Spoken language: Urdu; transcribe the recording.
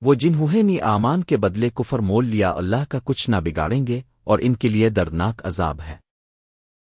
وہ جنہوں نے آمان کے بدلے کفر مول لیا اللہ کا کچھ نہ بگاڑیں گے اور ان کے لیے دردناک عذاب ہے۔